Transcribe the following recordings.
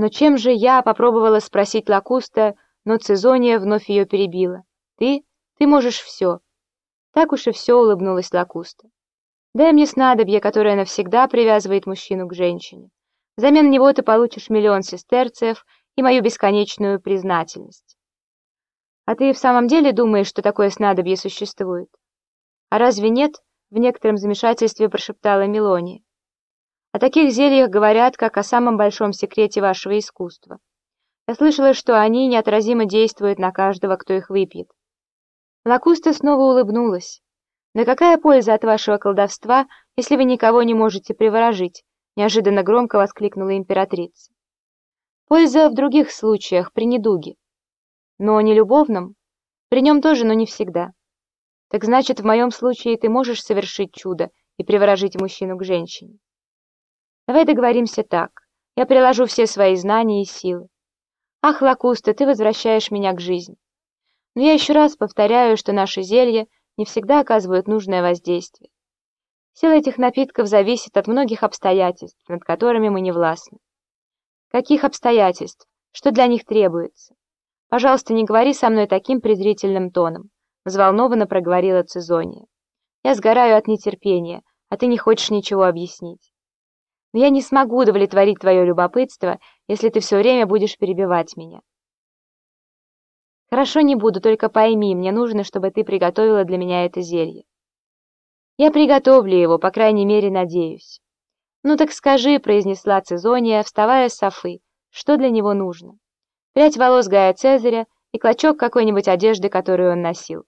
Но чем же я попробовала спросить Лакуста, но Цезония вновь ее перебила. Ты? Ты можешь все. Так уж и все, улыбнулась Лакуста. Дай мне снадобье, которое навсегда привязывает мужчину к женщине. Взамен него ты получишь миллион сестерцев и мою бесконечную признательность. А ты в самом деле думаешь, что такое снадобье существует? А разве нет? В некотором замешательстве прошептала Мелония. О таких зельях говорят, как о самом большом секрете вашего искусства. Я слышала, что они неотразимо действуют на каждого, кто их выпьет. Лакуста снова улыбнулась. «Да какая польза от вашего колдовства, если вы никого не можете приворожить?» неожиданно громко воскликнула императрица. «Польза в других случаях, при недуге. Но не любовном? При нем тоже, но не всегда. Так значит, в моем случае ты можешь совершить чудо и приворожить мужчину к женщине?» Давай договоримся так. Я приложу все свои знания и силы. Ах, Лакуста, ты возвращаешь меня к жизни. Но я еще раз повторяю, что наши зелья не всегда оказывают нужное воздействие. Сила этих напитков зависит от многих обстоятельств, над которыми мы не властны. Каких обстоятельств? Что для них требуется? Пожалуйста, не говори со мной таким презрительным тоном, взволнованно проговорила Цезония. Я сгораю от нетерпения, а ты не хочешь ничего объяснить но я не смогу удовлетворить твое любопытство, если ты все время будешь перебивать меня. Хорошо, не буду, только пойми, мне нужно, чтобы ты приготовила для меня это зелье. Я приготовлю его, по крайней мере, надеюсь. Ну так скажи, произнесла Цезония, вставая с софы, что для него нужно. Прядь волос Гая Цезаря и клочок какой-нибудь одежды, которую он носил.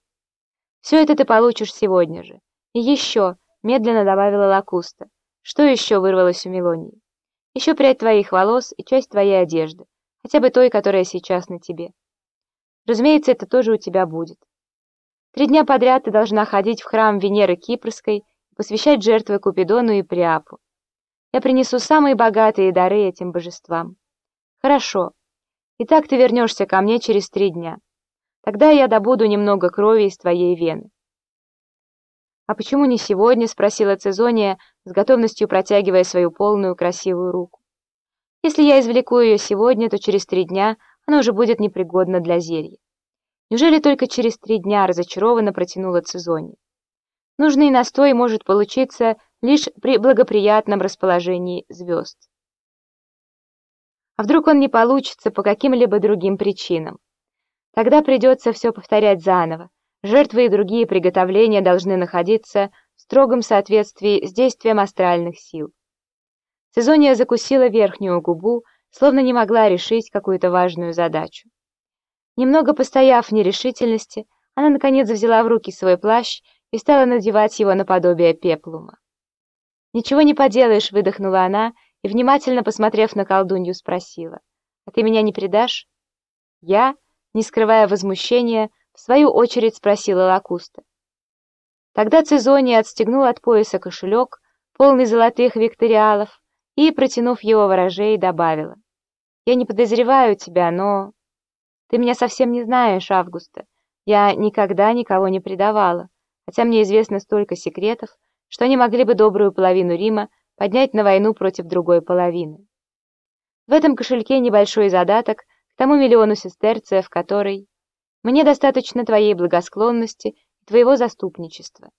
Все это ты получишь сегодня же. И еще, медленно добавила Лакуста, что еще вырвалось у Мелонии? Еще прядь твоих волос и часть твоей одежды, хотя бы той, которая сейчас на тебе. Разумеется, это тоже у тебя будет. Три дня подряд ты должна ходить в храм Венеры Кипрской и посвящать жертвы Купидону и Приапу. Я принесу самые богатые дары этим божествам. Хорошо. Итак, ты вернешься ко мне через три дня. Тогда я добуду немного крови из твоей вены. «А почему не сегодня?» — спросила Цезония, с готовностью протягивая свою полную красивую руку. «Если я извлеку ее сегодня, то через три дня она уже будет непригодна для зелья». «Неужели только через три дня?» — разочарованно протянула Цезония. «Нужный настой может получиться лишь при благоприятном расположении звезд». А вдруг он не получится по каким-либо другим причинам? Тогда придется все повторять заново, Жертвы и другие приготовления должны находиться в строгом соответствии с действием астральных сил. Сезония закусила верхнюю губу, словно не могла решить какую-то важную задачу. Немного постояв в нерешительности, она наконец взяла в руки свой плащ и стала надевать его наподобие пеплума. «Ничего не поделаешь», — выдохнула она и, внимательно посмотрев на колдунью, спросила. «А ты меня не предашь?» Я, не скрывая возмущения, — в свою очередь спросила Лакуста. Тогда Цезония отстегнул от пояса кошелек, полный золотых викториалов, и, протянув его ворожей, добавила. «Я не подозреваю тебя, но...» «Ты меня совсем не знаешь, Августа. Я никогда никого не предавала, хотя мне известно столько секретов, что они могли бы добрую половину Рима поднять на войну против другой половины. В этом кошельке небольшой задаток к тому миллиону сестерцев, который... Мне достаточно твоей благосклонности и твоего заступничества.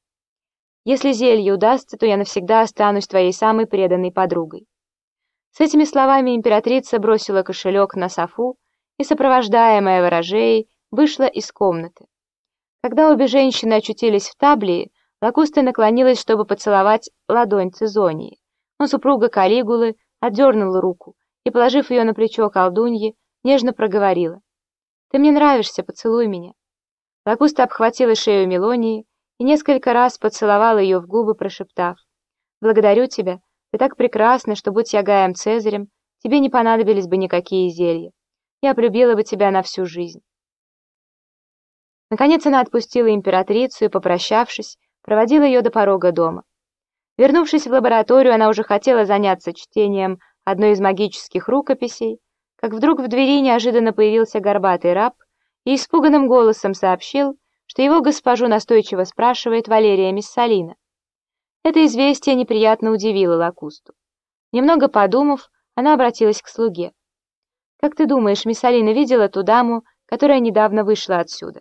Если зелье удастся, то я навсегда останусь твоей самой преданной подругой». С этими словами императрица бросила кошелек на софу и, сопровождаемая ворожеей, вышла из комнаты. Когда обе женщины очутились в таблии, Лакуста наклонилась, чтобы поцеловать ладонь Цезонии, но супруга Калигулы отдернула руку и, положив ее на плечо колдуньи, нежно проговорила. Ты мне нравишься, поцелуй меня». Лакуста обхватила шею Мелонии и несколько раз поцеловала ее в губы, прошептав. «Благодарю тебя. Ты так прекрасна, что, будь я Гаем Цезарем, тебе не понадобились бы никакие зелья. Я полюбила бы тебя на всю жизнь». Наконец она отпустила императрицу и, попрощавшись, проводила ее до порога дома. Вернувшись в лабораторию, она уже хотела заняться чтением одной из магических рукописей, как вдруг в двери неожиданно появился горбатый раб и испуганным голосом сообщил, что его госпожу настойчиво спрашивает Валерия Миссалина. Это известие неприятно удивило Лакусту. Немного подумав, она обратилась к слуге. Как ты думаешь, мисс Алина видела ту даму, которая недавно вышла отсюда?»